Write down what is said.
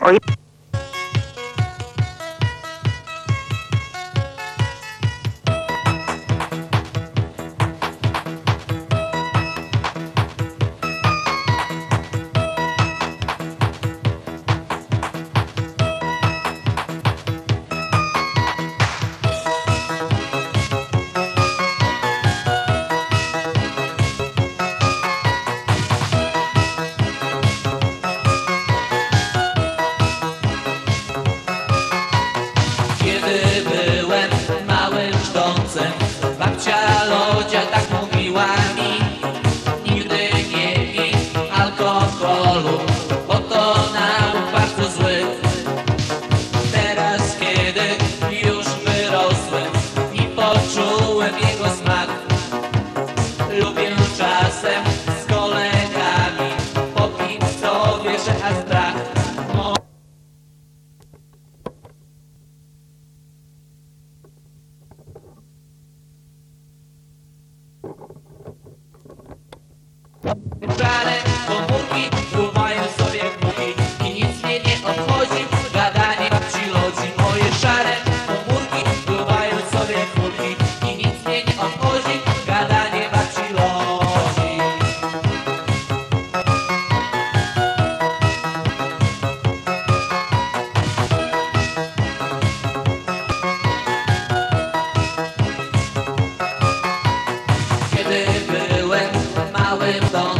Oye. Friday flame long.